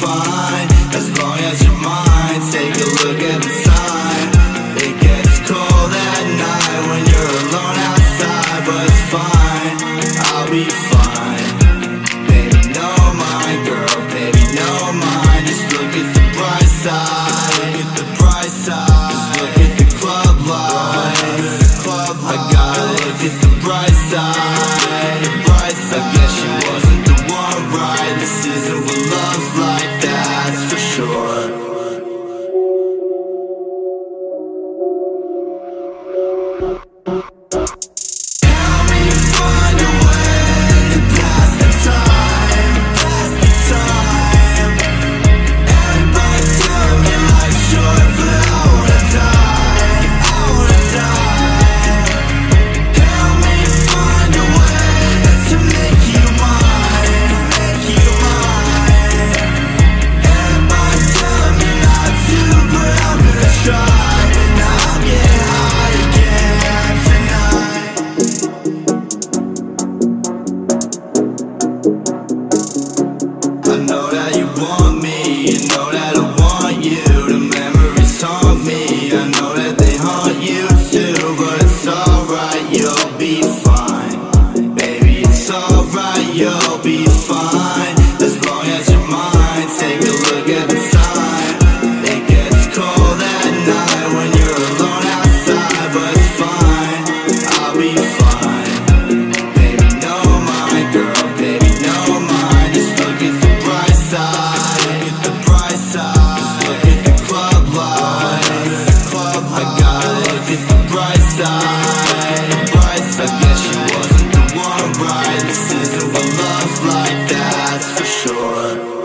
fine. As long as you're mine Take a look at the time It gets cold at night When you're alone outside But it's fine, I'll be fine. Baby, no mind, girl Baby, no mind Just look at the bright side. Look at the bright side. Just look at the club lights. I gotta look at the bright side. it's alright, you'll be fine. Baby, it's alright, you'll be fine. As long as you're days of a love like that, for sure.